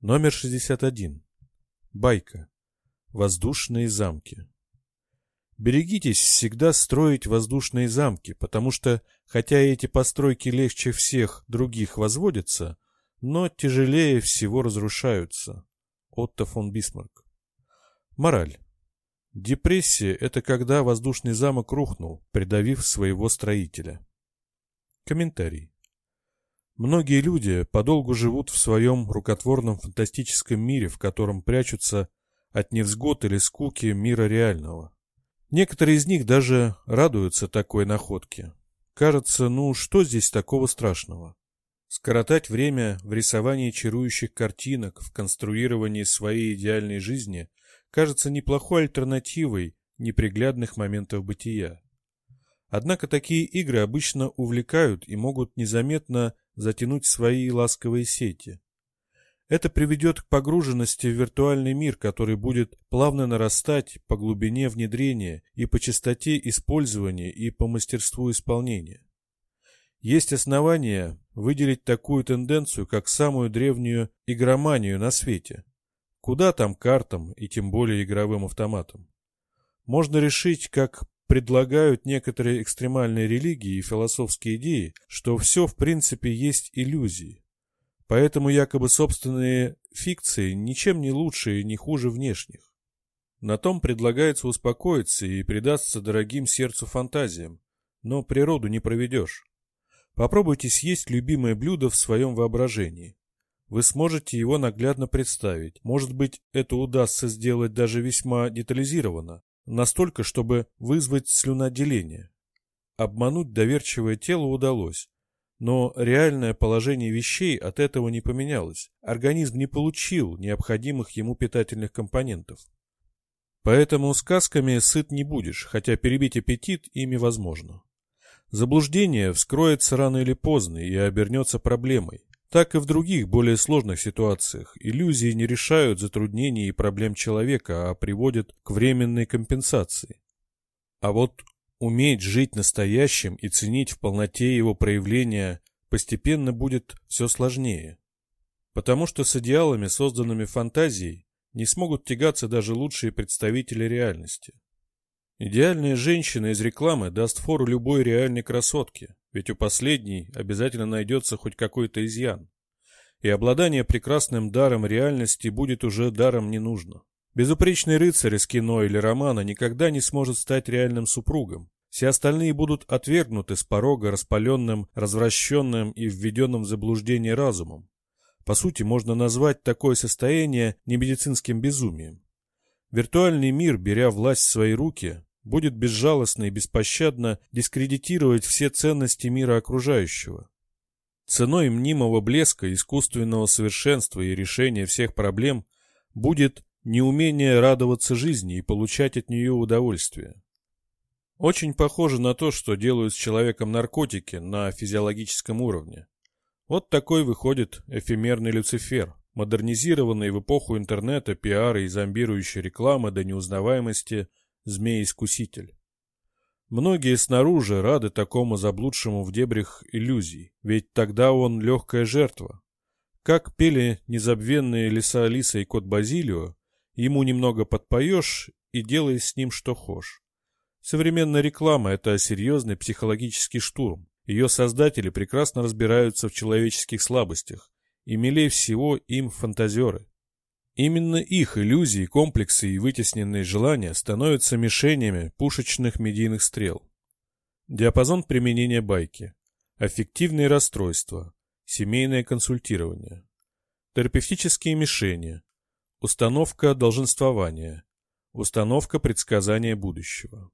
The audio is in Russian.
Номер 61. Байка. Воздушные замки. Берегитесь всегда строить воздушные замки, потому что, хотя эти постройки легче всех других возводятся, но тяжелее всего разрушаются. Отто фон Бисмарк. Мораль. Депрессия – это когда воздушный замок рухнул, придавив своего строителя. Комментарий. Многие люди подолгу живут в своем рукотворном фантастическом мире, в котором прячутся от невзгод или скуки мира реального. Некоторые из них даже радуются такой находке. Кажется, ну что здесь такого страшного? Скоротать время в рисовании чарующих картинок, в конструировании своей идеальной жизни кажется неплохой альтернативой неприглядных моментов бытия. Однако такие игры обычно увлекают и могут незаметно затянуть свои ласковые сети. Это приведет к погруженности в виртуальный мир, который будет плавно нарастать по глубине внедрения и по частоте использования и по мастерству исполнения. Есть основания выделить такую тенденцию как самую древнюю игроманию на свете. Куда там картам и тем более игровым автоматам? Можно решить как предлагают некоторые экстремальные религии и философские идеи, что все в принципе есть иллюзии. Поэтому якобы собственные фикции ничем не лучше и не хуже внешних. На том предлагается успокоиться и предаться дорогим сердцу фантазиям, но природу не проведешь. Попробуйте съесть любимое блюдо в своем воображении. Вы сможете его наглядно представить. Может быть, это удастся сделать даже весьма детализированно, настолько, чтобы вызвать слюноотделение. Обмануть доверчивое тело удалось, но реальное положение вещей от этого не поменялось. Организм не получил необходимых ему питательных компонентов. Поэтому сказками сыт не будешь, хотя перебить аппетит ими возможно. Заблуждение вскроется рано или поздно и обернется проблемой. Так и в других, более сложных ситуациях. Иллюзии не решают затруднений и проблем человека, а приводят к временной компенсации. А вот уметь жить настоящим и ценить в полноте его проявления постепенно будет все сложнее. Потому что с идеалами, созданными фантазией, не смогут тягаться даже лучшие представители реальности. Идеальная женщина из рекламы даст фору любой реальной красотке, ведь у последней обязательно найдется хоть какой-то изъян. И обладание прекрасным даром реальности будет уже даром не нужно. Безупречный рыцарь из кино или романа никогда не сможет стать реальным супругом. Все остальные будут отвергнуты с порога распаленным, развращенным и введенным в заблуждение разумом. По сути, можно назвать такое состояние немедицинским безумием. Виртуальный мир, беря власть в свои руки, будет безжалостно и беспощадно дискредитировать все ценности мира окружающего. Ценой мнимого блеска, искусственного совершенства и решения всех проблем будет неумение радоваться жизни и получать от нее удовольствие. Очень похоже на то, что делают с человеком наркотики на физиологическом уровне. Вот такой выходит эфемерный Люцифер, модернизированный в эпоху интернета, пиара и зомбирующей рекламы до неузнаваемости змей-искуситель. Многие снаружи рады такому заблудшему в дебрях иллюзий, ведь тогда он легкая жертва. Как пели незабвенные лиса Алиса и кот Базилио, ему немного подпоешь и делай с ним что хошь. Современная реклама – это серьезный психологический штурм. Ее создатели прекрасно разбираются в человеческих слабостях, и милее всего им фантазеры. Именно их иллюзии, комплексы и вытесненные желания становятся мишенями пушечных медийных стрел. Диапазон применения байки. Аффективные расстройства. Семейное консультирование. Терапевтические мишени. Установка долженствования. Установка предсказания будущего.